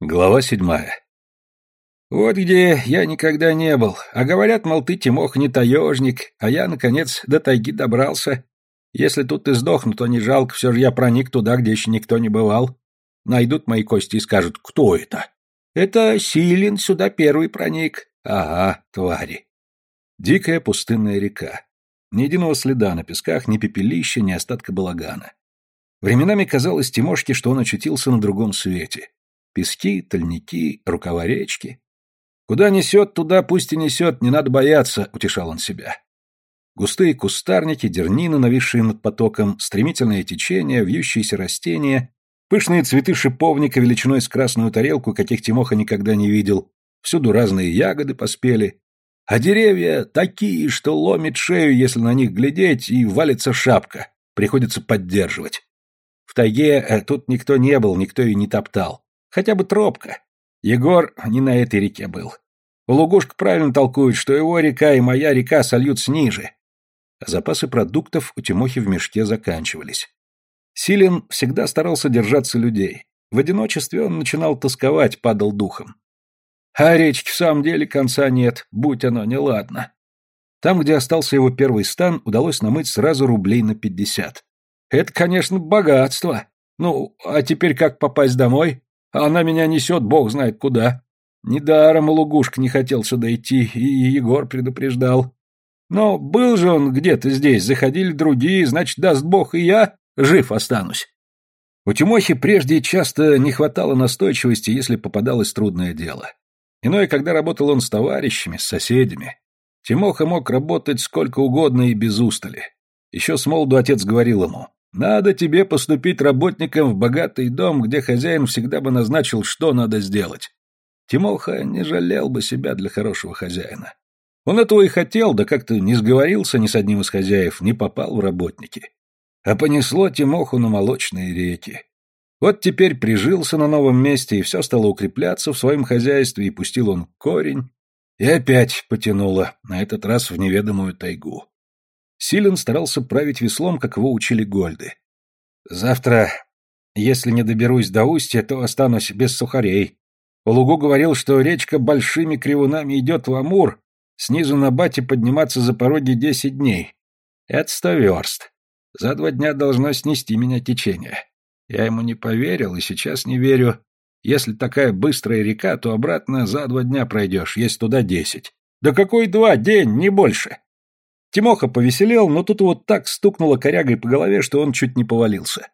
Глава седьмая. Вот где я никогда не был. А говорят, мол, ты, Тимох, не таежник, а я, наконец, до тайги добрался. Если тут и сдохну, то не жалко, все же я проник туда, где еще никто не бывал. Найдут мои кости и скажут, кто это? Это Силин сюда первый проник. Ага, твари. Дикая пустынная река. Ни единого следа на песках, ни пепелища, ни остатка балагана. Временами казалось Тимошке, что он очутился на другом свете. Пески, тальники, рукава речки. Куда несет, туда пусть и несет, не надо бояться, утешал он себя. Густые кустарники, дернины, нависшие над потоком, стремительное течение, вьющиеся растения, пышные цветы шиповника величиной с красную тарелку, каких Тимоха никогда не видел, всюду разные ягоды поспели, а деревья такие, что ломит шею, если на них глядеть, и валится шапка, приходится поддерживать. В тайге э, тут никто не был, никто и не топтал. Хотя бы тропка. Егор не на этой реке был. Лугушка правильно толкует, что его река и моя река сольются ниже. Запасы продуктов у Тимохи в мешке заканчивались. Силин всегда старался держаться людей. В одиночестве он начинал тосковать, падал духом. А речки в самом деле конца нет, будь оно неладно. Там, где остался его первый стан, удалось намыть сразу рублей на пятьдесят. Это, конечно, богатство. Ну, а теперь как попасть домой? А она меня несет, бог знает куда. Недаром Лугушка не хотел сюда идти, и Егор предупреждал. Но был же он где-то здесь, заходили другие, значит, даст бог, и я жив останусь. У Тимохи прежде часто не хватало настойчивости, если попадалось трудное дело. Иное, когда работал он с товарищами, с соседями. Тимоха мог работать сколько угодно и без устали. Еще с молоду отец говорил ему, надо тебе поступить работником в богатый дом, где хозяин всегда бы назначил, что надо сделать. Тимоха не жалел бы себя для хорошего хозяина. Он этого и хотел, да как-то не сговорился ни с одним из хозяев, не попал в работники. А понесло Тимоху на молочные реки. Вот теперь прижился на новом месте, и все стало укрепляться в своем хозяйстве, и пустил он корень, и опять потянуло, на этот раз в неведомую тайгу. Силен старался править веслом, как его учили Гольды. «Завтра, если не доберусь до устья, то останусь без сухарей. Лугу говорил, что речка большими кривунами идет в Амур, снизу на бате подниматься за пороги десять дней. Это сто верст. За два дня должно снести меня течение. Я ему не поверил и сейчас не верю. Если такая быстрая река, то обратно за два дня пройдешь, есть туда десять. Да какой два, день, не больше. Тимоха повеселел, но тут его так стукнуло корягой по голове, что он чуть не повалился.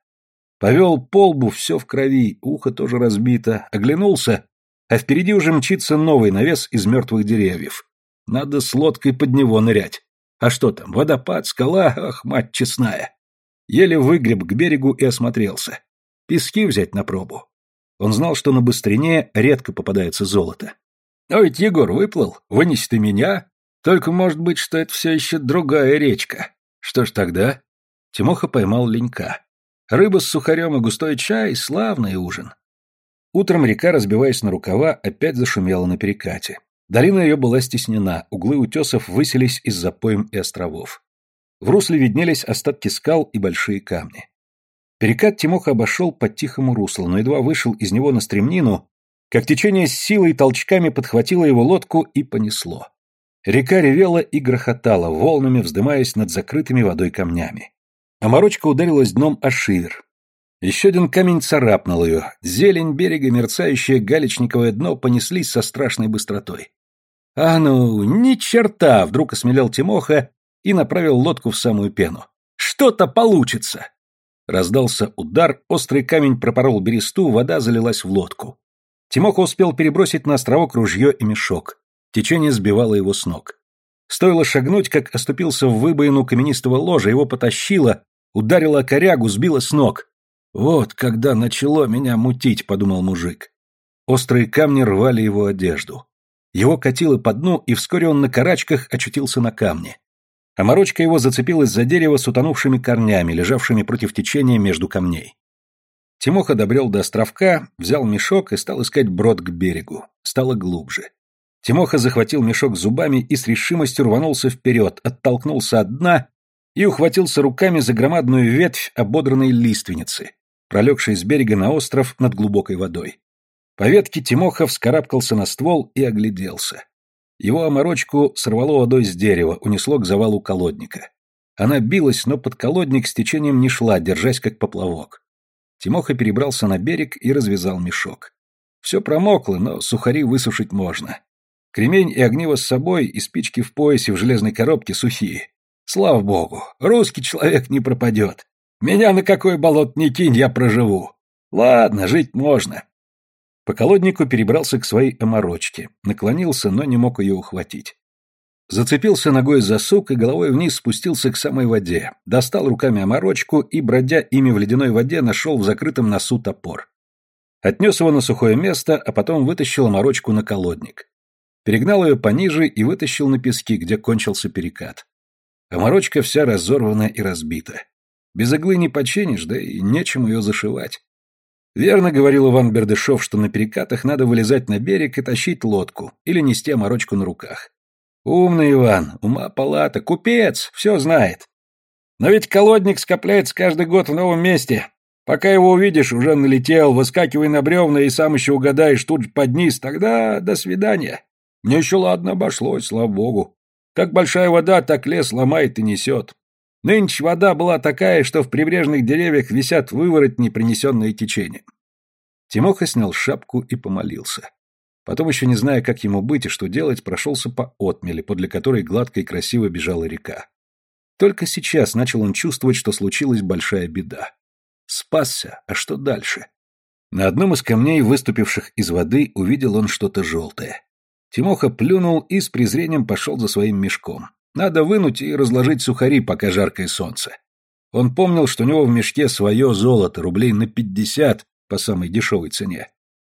Повел полбу, все в крови, ухо тоже разбито, оглянулся, а впереди уже мчится новый навес из мертвых деревьев. Надо с лодкой под него нырять. А что там, водопад, скала, ах, мать честная. Еле выгреб к берегу и осмотрелся. Пески взять на пробу. Он знал, что на быстрине редко попадается золото. «Ой, Егор выплыл, вынеси ты меня, только может быть, что это все еще другая речка. Что ж тогда? Тимоха поймал ленька. Рыба с сухарем и густой чай — славный ужин. Утром река, разбиваясь на рукава, опять зашумела на перекате. Долина ее была стеснена, углы утесов высились из запоем и островов. В русле виднелись остатки скал и большие камни. Перекат Тимоха обошел по тихому руслу, но едва вышел из него на стремнину, как течение с силой толчками подхватило его лодку и понесло. Река ревела и грохотала, волнами вздымаясь над закрытыми водой камнями. А морочка ударилась дном о шивер. Еще один камень царапнул ее. Зелень берега, мерцающее галечниковое дно понеслись со страшной быстротой. «А ну, ни черта!» — вдруг осмелел Тимоха и направил лодку в самую пену. «Что-то получится!» Раздался удар, острый камень пропорол бересту, вода залилась в лодку. Тимоха успел перебросить на островок ружье и мешок. Течение сбивало его с ног. Стоило шагнуть, как оступился в выбоину каменистого ложа, его потащило, ударило о корягу, сбило с ног. «Вот когда начало меня мутить», — подумал мужик. Острые камни рвали его одежду. Его катило по дну, и вскоре он на карачках очутился на камне. А морочка его зацепилась за дерево с утонувшими корнями, лежавшими против течения между камней. Тимоха добрел до островка, взял мешок и стал искать брод к берегу. Стало глубже. Тимоха захватил мешок зубами и с решимостью рванулся вперед, оттолкнулся от дна и ухватился руками за громадную ветвь ободранной лиственницы, пролегшей с берега на остров над глубокой водой. По ветке Тимоха вскарабкался на ствол и огляделся. Его оморочку сорвало водой с дерева, унесло к завалу колодника. Она билась, но под колодник с течением не шла, держась как поплавок. Тимоха перебрался на берег и развязал мешок. Все промокло, но сухари высушить можно. Кремень и огниво с собой, и спички в поясе в железной коробке сухие. Слава богу, русский человек не пропадет. Меня на какой болот не кинь, я проживу. Ладно, жить можно. По колоднику перебрался к своей оморочке, наклонился, но не мог ее ухватить. Зацепился ногой за сук и головой вниз спустился к самой воде, достал руками оморочку и, бродя ими в ледяной воде, нашел в закрытом носу топор. Отнес его на сухое место, а потом вытащил оморочку на колодник. Перегнал ее пониже и вытащил на пески, где кончился перекат. Оморочка вся разорвана и разбита. Без иглы не починишь, да и нечем ее зашивать. Верно говорил Иван Бердышев, что на перекатах надо вылезать на берег и тащить лодку, или нести оморочку на руках. Умный Иван, ума палата, купец, все знает. Но ведь колодник скопляется каждый год в новом месте. Пока его увидишь, уже налетел, выскакивай на бревна и сам еще угадаешь тут под низ, тогда до свидания. Мне еще ладно обошлось, слава богу. Как большая вода, так лес ломает и несет. Нынче вода была такая, что в прибрежных деревьях висят выворотни, принесенные течением. Тимоха снял шапку и помолился. Потом, еще не зная, как ему быть и что делать, прошелся по отмели, подле которой гладко и красиво бежала река. Только сейчас начал он чувствовать, что случилась большая беда. Спасся, а что дальше? На одном из камней, выступивших из воды, увидел он что-то желтое. Тимоха плюнул и с презрением пошел за своим мешком. Надо вынуть и разложить сухари, пока жаркое солнце. Он помнил, что у него в мешке свое золото, рублей на пятьдесят по самой дешевой цене.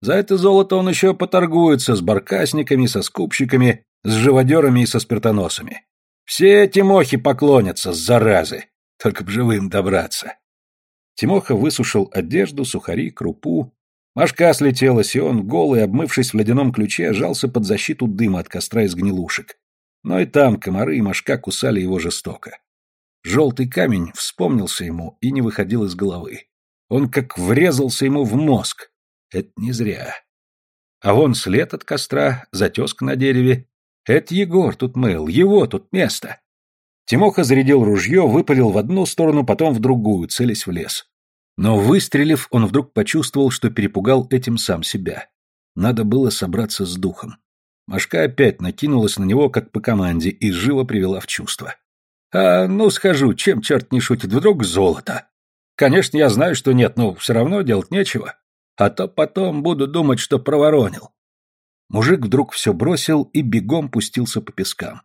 За это золото он еще поторгуется с баркасниками, со скупщиками, с живодерами и со спиртоносами. Все Тимохи поклонятся, заразы, только б живым добраться. Тимоха высушил одежду, сухари, крупу. Машка слетелась, и он, голый, обмывшись в ледяном ключе, жался под защиту дыма от костра из гнилушек. Но и там комары и мошка кусали его жестоко. Желтый камень вспомнился ему и не выходил из головы. Он как врезался ему в мозг. Это не зря. А вон след от костра, затеска на дереве. Это Егор тут мыл, его тут место. Тимоха зарядил ружье, выпалил в одну сторону, потом в другую, целясь в лес. Но выстрелив, он вдруг почувствовал, что перепугал этим сам себя. Надо было собраться с духом. Машка опять накинулась на него, как по команде, и живо привела в чувство. «А, ну, схожу, чем черт не шутит, вдруг золото? Конечно, я знаю, что нет, но все равно делать нечего а то потом буду думать, что проворонил. Мужик вдруг все бросил и бегом пустился по пескам.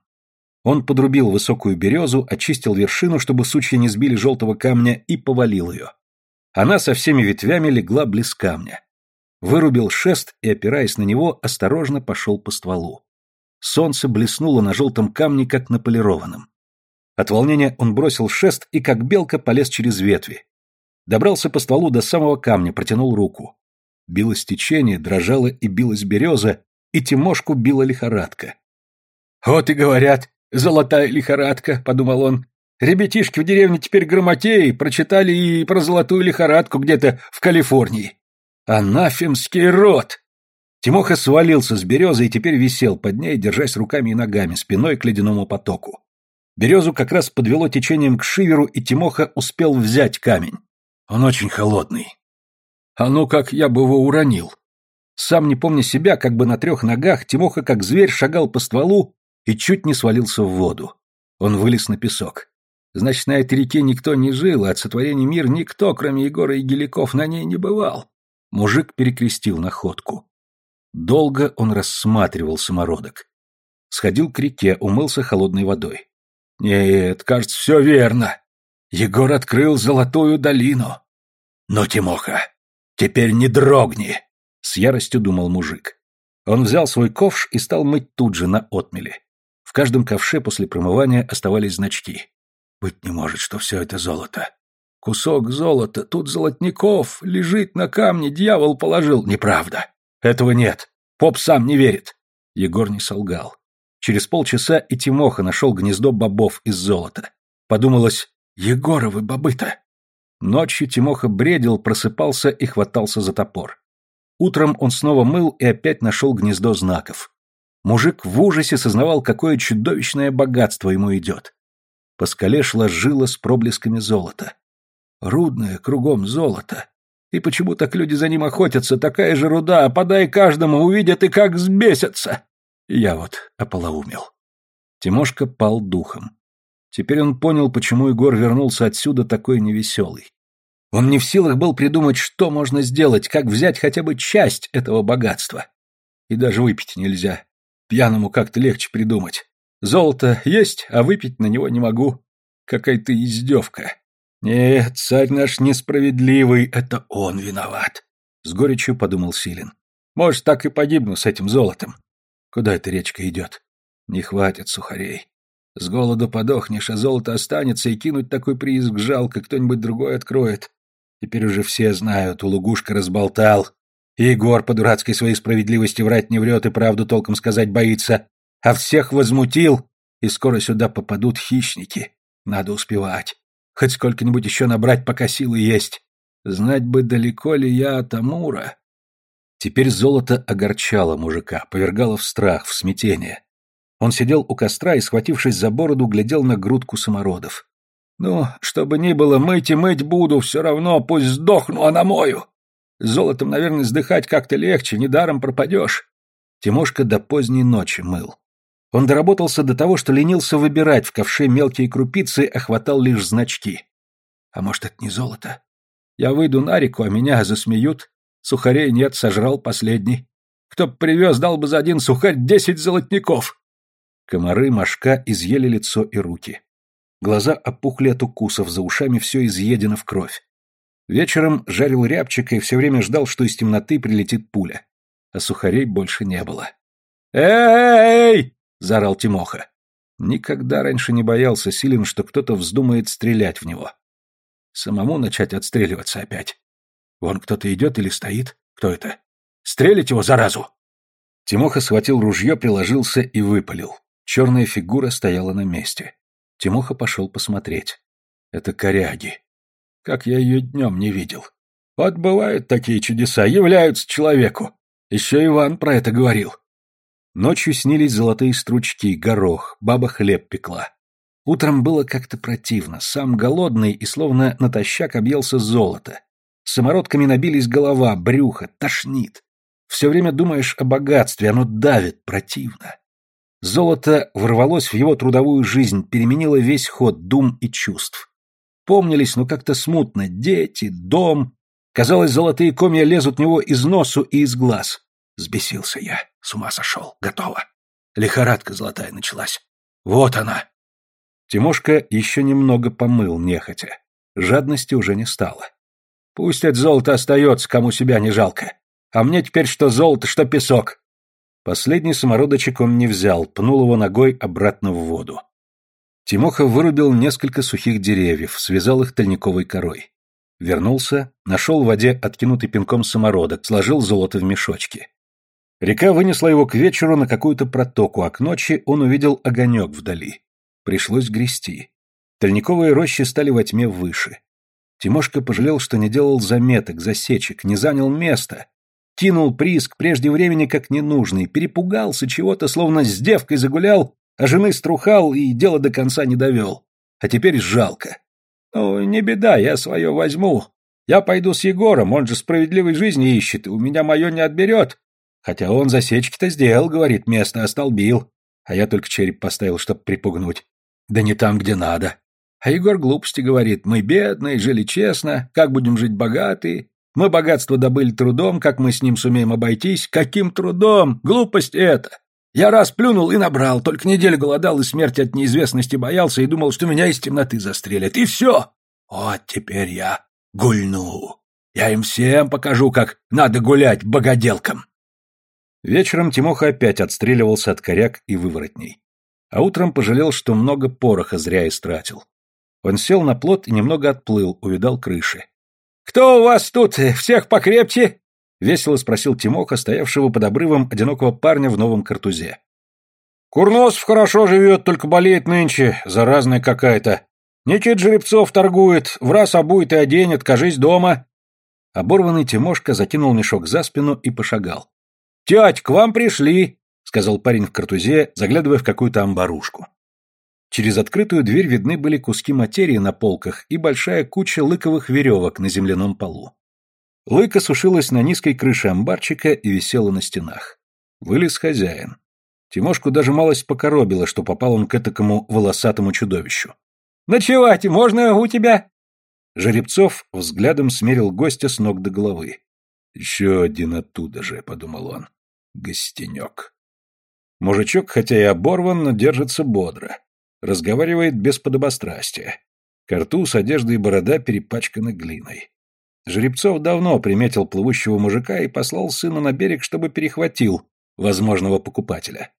Он подрубил высокую березу, очистил вершину, чтобы сучья не сбили желтого камня, и повалил ее. Она со всеми ветвями легла близ камня. Вырубил шест и, опираясь на него, осторожно пошел по стволу. Солнце блеснуло на желтом камне, как на полированном. От волнения он бросил шест и, как белка, полез через ветви. Добрался по стволу до самого камня, протянул руку. Билось течение, дрожала и билась береза, и Тимошку била лихорадка. «Вот и говорят, золотая лихорадка», — подумал он. «Ребятишки в деревне теперь грамотеи прочитали и про золотую лихорадку где-то в Калифорнии. Анафемский род!» Тимоха свалился с березы и теперь висел под ней, держась руками и ногами, спиной к ледяному потоку. Березу как раз подвело течением к шиверу, и Тимоха успел взять камень. Он очень холодный. А ну как я бы его уронил. Сам не помня себя, как бы на трех ногах, Тимоха как зверь шагал по стволу и чуть не свалился в воду. Он вылез на песок. Значит, на этой реке никто не жил, а от сотворения мир никто, кроме Егора и Геликов, на ней не бывал. Мужик перекрестил находку. Долго он рассматривал самородок. Сходил к реке, умылся холодной водой. Нет, кажется, все верно. Егор открыл золотую долину. Но, Тимоха, «Теперь не дрогни!» — с яростью думал мужик. Он взял свой ковш и стал мыть тут же на отмеле. В каждом ковше после промывания оставались значки. Быть не может, что все это золото. Кусок золота, тут золотников, лежит на камне, дьявол положил. Неправда. Этого нет. Поп сам не верит. Егор не солгал. Через полчаса и Тимоха нашел гнездо бобов из золота. Подумалось, Егоровы бобы-то. Ночью Тимоха бредил, просыпался и хватался за топор. Утром он снова мыл и опять нашел гнездо знаков. Мужик в ужасе сознавал, какое чудовищное богатство ему идет. По скале шла жила с проблесками золота. Рудное, кругом золото. И почему так люди за ним охотятся? Такая же руда, подай каждому, увидят и как взбесятся. Я вот ополоумел. Тимошка пал духом. Теперь он понял, почему Егор вернулся отсюда такой невеселый. Он не в силах был придумать, что можно сделать, как взять хотя бы часть этого богатства. И даже выпить нельзя. Пьяному как-то легче придумать. Золото есть, а выпить на него не могу. Какая-то издевка. Нет, царь наш несправедливый, это он виноват. С горечью подумал Силин. Может, так и погибну с этим золотом. Куда эта речка идет? Не хватит сухарей. С голоду подохнешь, а золото останется, и кинуть такой прииск жалко, кто-нибудь другой откроет. Теперь уже все знают, у Лугушка разболтал. Егор по дурацкой своей справедливости врать не врет и правду толком сказать боится. А всех возмутил, и скоро сюда попадут хищники. Надо успевать. Хоть сколько-нибудь еще набрать, пока силы есть. Знать бы, далеко ли я от Амура. Теперь золото огорчало мужика, повергало в страх, в смятение. Он сидел у костра и, схватившись за бороду, глядел на грудку самородов. «Ну, что бы ни было, мыть и мыть буду, все равно, пусть сдохну, а намою. Золотом, наверное, сдыхать как-то легче, недаром пропадешь». Тимошка до поздней ночи мыл. Он доработался до того, что ленился выбирать в ковше мелкие крупицы, а хватал лишь значки. А может, это не золото? Я выйду на реку, а меня засмеют. Сухарей нет, сожрал последний. Кто б привез, дал бы за один сухарь десять золотников. Комары, мошка изъели лицо и руки. Глаза опухли от укусов, за ушами все изъедено в кровь. Вечером жарил рябчик и все время ждал, что из темноты прилетит пуля. А сухарей больше не было. «Эй!» — заорал Тимоха. Никогда раньше не боялся Силин, что кто-то вздумает стрелять в него. Самому начать отстреливаться опять. Вон кто-то идет или стоит? Кто это? Стрелить его, заразу! Тимоха схватил ружье, приложился и выпалил. Черная фигура стояла на месте. Тимоха пошел посмотреть. Это коряги. Как я ее днем не видел. Вот бывают такие чудеса, являются человеку. Еще Иван про это говорил. Ночью снились золотые стручки, горох, баба хлеб пекла. Утром было как-то противно, сам голодный и словно натощак объелся золото. Самородками набились голова, брюхо, тошнит. Все время думаешь о богатстве, оно давит противно. Золото ворвалось в его трудовую жизнь, переменило весь ход дум и чувств. Помнились, но как-то смутно, дети, дом. Казалось, золотые комья лезут в него из носу и из глаз. Сбесился я, с ума сошел, готово. Лихорадка золотая началась. Вот она. Тимошка еще немного помыл нехотя. Жадности уже не стало. Пусть это золото остается, кому себя не жалко. А мне теперь что золото, что песок. Последний самородочек он не взял, пнул его ногой обратно в воду. Тимоха вырубил несколько сухих деревьев, связал их тальниковой корой. Вернулся, нашел в воде откинутый пинком самородок, сложил золото в мешочки. Река вынесла его к вечеру на какую-то протоку, а к ночи он увидел огонек вдали. Пришлось грести. Тальниковые рощи стали во тьме выше. Тимошка пожалел, что не делал заметок, засечек, не занял места, кинул прииск прежде времени как ненужный, перепугался чего-то, словно с девкой загулял, а жены струхал и дело до конца не довел. А теперь жалко. Ну, не беда, я свое возьму. Я пойду с Егором, он же справедливой жизни ищет, и у меня мое не отберет. Хотя он засечки-то сделал, говорит, место остолбил. А я только череп поставил, чтоб припугнуть. Да не там, где надо. А Егор глупости говорит, мы бедные, жили честно, как будем жить богатые, мы богатство добыли трудом, как мы с ним сумеем обойтись? Каким трудом? Глупость это! Я раз плюнул и набрал, только неделю голодал и смерти от неизвестности боялся и думал, что меня из темноты застрелят. И все! Вот теперь я гульну. Я им всем покажу, как надо гулять богоделкам. Вечером Тимоха опять отстреливался от коряк и выворотней. А утром пожалел, что много пороха зря истратил. Он сел на плот и немного отплыл, увидал крыши. «Кто у вас тут? Всех покрепче?» — весело спросил Тимоха, стоявшего под обрывом одинокого парня в новом картузе. «Курносов хорошо живет, только болеет нынче, заразная какая-то. Нечет жеребцов торгует, в раз обует и оденет, кажись дома». Оборванный Тимошка закинул мешок за спину и пошагал. «Тять, к вам пришли!» — сказал парень в картузе, заглядывая в какую-то амбарушку. Через открытую дверь видны были куски материи на полках и большая куча лыковых веревок на земляном полу. Лыка сушилась на низкой крыше амбарчика и висела на стенах. Вылез хозяин. Тимошку даже малость покоробило, что попал он к этакому волосатому чудовищу. «Ночевать можно у тебя?» Жеребцов взглядом смерил гостя с ног до головы. «Еще один оттуда же», — подумал он. «Гостенек». Мужичок, хотя и оборван, но держится бодро. Разговаривает без подобострастия. Картуз, одежда и борода перепачканы глиной. Жеребцов давно приметил плывущего мужика и послал сына на берег, чтобы перехватил возможного покупателя.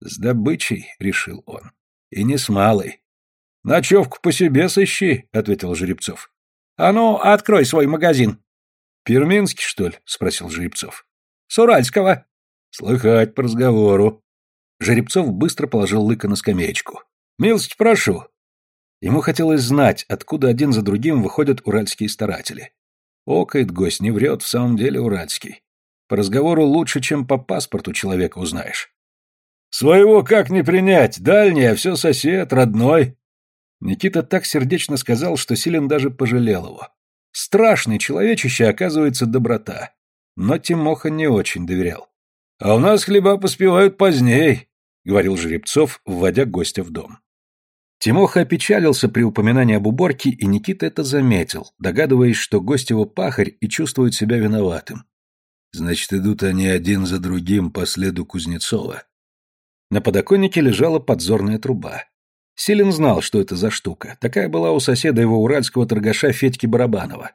«С добычей», — решил он, — «и не с малой». «Ночевку по себе сыщи», — ответил Жеребцов. «А ну, открой свой магазин». «Перминский, что ли?» — спросил Жеребцов. «С Уральского». «Слыхать по разговору». Жеребцов быстро положил лыка на скамеечку. «Милость прошу». Ему хотелось знать, откуда один за другим выходят уральские старатели. Окает гость, не врет, в самом деле уральский. По разговору лучше, чем по паспорту человека узнаешь. «Своего как не принять? Дальний, а все сосед, родной». Никита так сердечно сказал, что Силен даже пожалел его. Страшный человечище, оказывается, доброта. Но Тимоха не очень доверял. «А у нас хлеба поспевают поздней», — говорил Жеребцов, вводя гостя в дом. Тимоха опечалился при упоминании об уборке, и Никита это заметил, догадываясь, что гость его пахарь и чувствует себя виноватым. Значит, идут они один за другим по следу Кузнецова. На подоконнике лежала подзорная труба. Силин знал, что это за штука. Такая была у соседа его уральского торгаша Федьки Барабанова.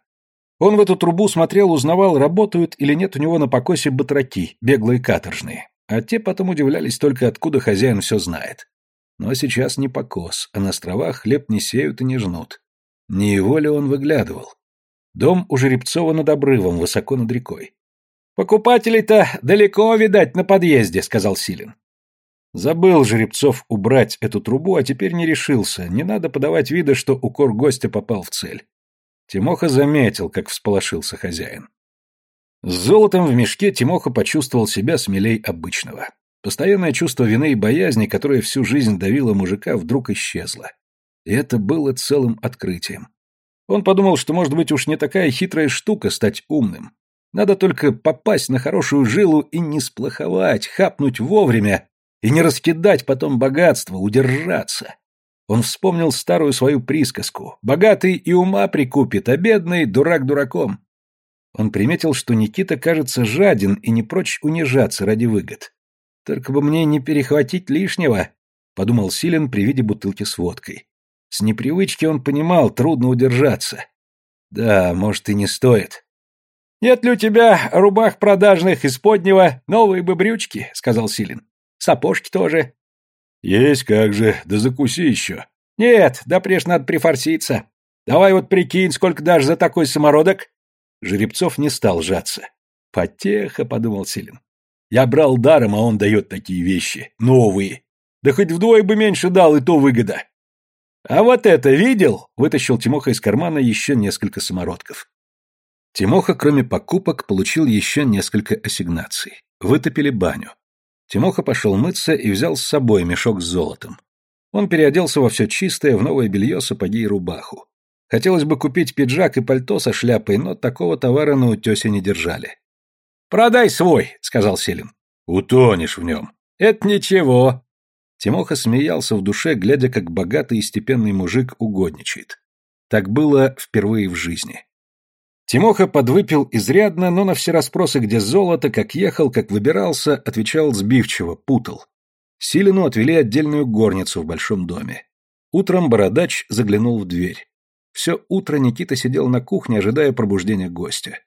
Он в эту трубу смотрел, узнавал, работают или нет у него на покосе батраки, беглые каторжные. А те потом удивлялись только, откуда хозяин все знает. Но сейчас не покос, а на островах хлеб не сеют и не жнут. Не его ли он выглядывал? Дом у Жеребцова над обрывом, высоко над рекой. «Покупателей-то далеко, видать, на подъезде», — сказал Силин. Забыл Жеребцов убрать эту трубу, а теперь не решился. Не надо подавать вида, что укор гостя попал в цель. Тимоха заметил, как всполошился хозяин. С золотом в мешке Тимоха почувствовал себя смелей обычного. Постоянное чувство вины и боязни, которое всю жизнь давило мужика, вдруг исчезло. И это было целым открытием. Он подумал, что, может быть, уж не такая хитрая штука стать умным. Надо только попасть на хорошую жилу и не сплоховать, хапнуть вовремя и не раскидать потом богатство, удержаться. Он вспомнил старую свою присказку. «Богатый и ума прикупит, а бедный — дурак дураком». Он приметил, что Никита кажется жаден и не прочь унижаться ради выгод. «Только бы мне не перехватить лишнего», — подумал Силен при виде бутылки с водкой. С непривычки он понимал, трудно удержаться. «Да, может, и не стоит». «Нет ли у тебя рубах продажных из поднего, новые бы брючки?» — сказал Силин. Сапожки тоже. Есть как же, да закуси еще. Нет, да прежде надо прифорситься. Давай вот прикинь, сколько дашь за такой самородок. Жеребцов не стал жаться. Потеха, подумал Силин. Я брал даром, а он дает такие вещи. Новые. Да хоть вдвое бы меньше дал, и то выгода. А вот это видел? Вытащил Тимоха из кармана еще несколько самородков. Тимоха, кроме покупок, получил еще несколько ассигнаций. Вытопили баню. Тимоха пошел мыться и взял с собой мешок с золотом. Он переоделся во все чистое, в новое белье, сапоги и рубаху. Хотелось бы купить пиджак и пальто со шляпой, но такого товара на утесе не держали. «Продай свой», — сказал Селин. «Утонешь в нем». «Это ничего». Тимоха смеялся в душе, глядя, как богатый и степенный мужик угодничает. Так было впервые в жизни. Тимоха подвыпил изрядно, но на все расспросы, где золото, как ехал, как выбирался, отвечал сбивчиво, путал. Силину отвели отдельную горницу в большом доме. Утром бородач заглянул в дверь. Все утро Никита сидел на кухне, ожидая пробуждения гостя.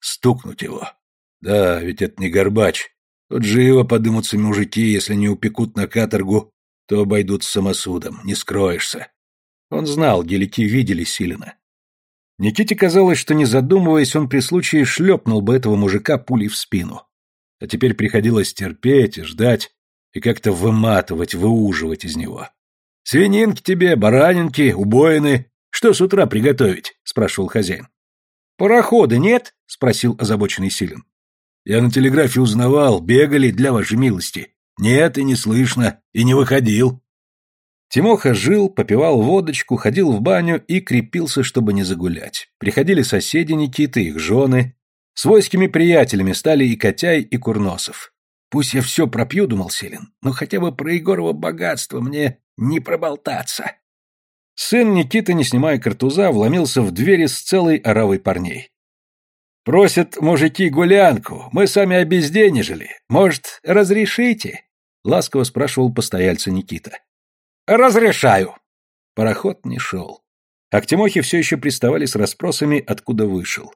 Стукнуть его. Да, ведь это не горбач. Тут живо подымутся мужики, если не упекут на каторгу, то обойдут самосудом, не скроешься. Он знал, гелики видели Силина. Никите казалось, что не задумываясь, он при случае шлепнул бы этого мужика пулей в спину. А теперь приходилось терпеть и ждать, и как-то выматывать, выуживать из него. «Свининки тебе, баранинки, убоины. Что с утра приготовить?» — спрашивал хозяин. Парохода нет? спросил озабоченный Силин. Я на телеграфе узнавал, бегали для вашей милости. Нет, и не слышно, и не выходил. Тимоха жил, попивал водочку, ходил в баню и крепился, чтобы не загулять. Приходили соседи Никиты, их жены. Свойскими приятелями стали и Котяй, и Курносов. Пусть я все пропью, думал Селин, но хотя бы про Егорова богатство мне не проболтаться. Сын Никиты, не снимая картуза, вломился в двери с целой оравой парней. «Просят мужики гулянку, мы сами обезденежили. Может, разрешите?» — ласково спрашивал постояльца Никита. «Разрешаю». Пароход не шел. А к Тимохе все еще приставали с расспросами, откуда вышел.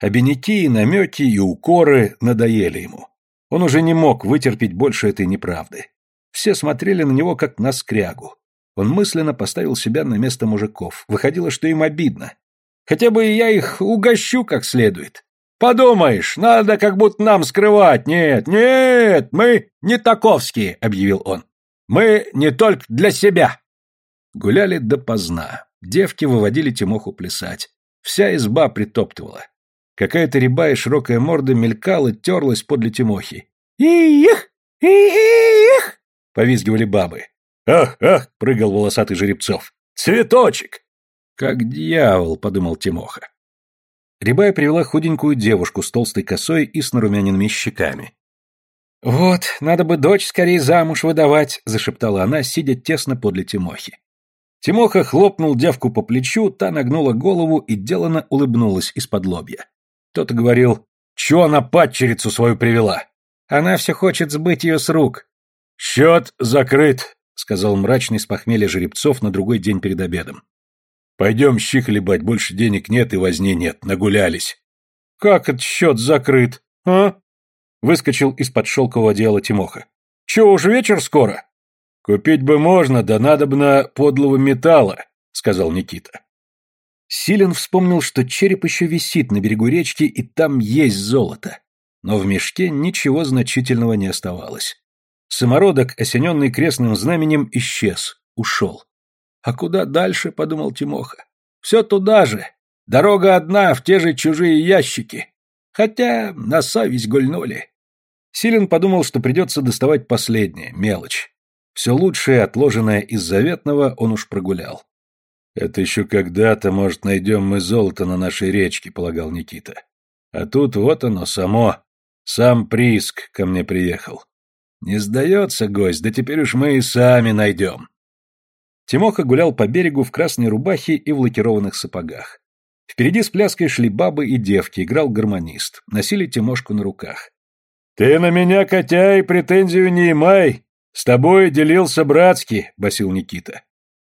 Обиняки, намети и укоры надоели ему. Он уже не мог вытерпеть больше этой неправды. Все смотрели на него, как на скрягу. Он мысленно поставил себя на место мужиков. Выходило, что им обидно. Хотя бы я их угощу как следует. Подумаешь, надо как будто нам скрывать. Нет, нет, мы не таковские, объявил он. Мы не только для себя. Гуляли допоздна. Девки выводили Тимоху плясать. Вся изба притоптывала. Какая-то рябая широкая морда мелькала, терлась подле Тимохи. «Их! Их!» — повизгивали бабы. «Ах, ах!» — прыгал волосатый жеребцов. «Цветочек!» «Как дьявол!» — подумал Тимоха. Рябая привела худенькую девушку с толстой косой и с нарумяненными щеками. «Вот, надо бы дочь скорее замуж выдавать», — зашептала она, сидя тесно подле Тимохи. Тимоха хлопнул девку по плечу, та нагнула голову и делано улыбнулась из-под лобья. Тот говорил, «Чё она падчерицу свою привела?» «Она все хочет сбыть ее с рук». «Счет закрыт», — сказал мрачный с похмелья жеребцов на другой день перед обедом. «Пойдем щи хлебать, больше денег нет и возни нет, нагулялись». «Как этот счет закрыт, а?» Выскочил из-под шелкового одеяла Тимоха. «Чего, уж вечер скоро?» «Купить бы можно, да надо бы на подлого металла», — сказал Никита. Силен вспомнил, что череп еще висит на берегу речки, и там есть золото. Но в мешке ничего значительного не оставалось. Самородок, осененный крестным знаменем, исчез, ушел. «А куда дальше?» — подумал Тимоха. «Все туда же. Дорога одна, в те же чужие ящики. Хотя на совесть гульнули». Силен подумал, что придется доставать последнее, мелочь. Все лучшее, отложенное из заветного, он уж прогулял. «Это еще когда-то, может, найдем мы золото на нашей речке», — полагал Никита. «А тут вот оно само. Сам Приск ко мне приехал. Не сдается гость, да теперь уж мы и сами найдем. Тимоха гулял по берегу в красной рубахе и в лакированных сапогах. Впереди с пляской шли бабы и девки, играл гармонист. Носили Тимошку на руках. «Ты на меня, Котя, и претензию не имай! С тобой делился братски!» — басил Никита.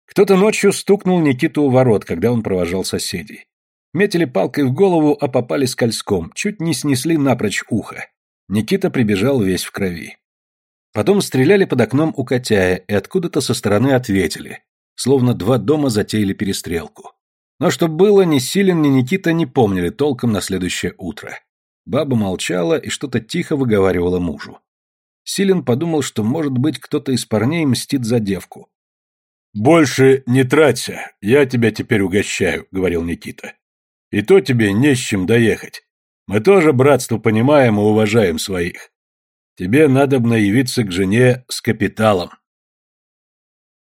Кто-то ночью стукнул Никиту у ворот, когда он провожал соседей. Метили палкой в голову, а попали скользком, чуть не снесли напрочь ухо. Никита прибежал весь в крови. Потом стреляли под окном у Котяя и откуда-то со стороны ответили, словно два дома затеяли перестрелку. Но что было, ни Силин, ни Никита не помнили толком на следующее утро. Баба молчала и что-то тихо выговаривала мужу. Силин подумал, что, может быть, кто-то из парней мстит за девку. «Больше не траться, я тебя теперь угощаю», — говорил Никита. «И то тебе не с чем доехать. Мы тоже братство понимаем и уважаем своих. Тебе надо бы явиться к жене с капиталом.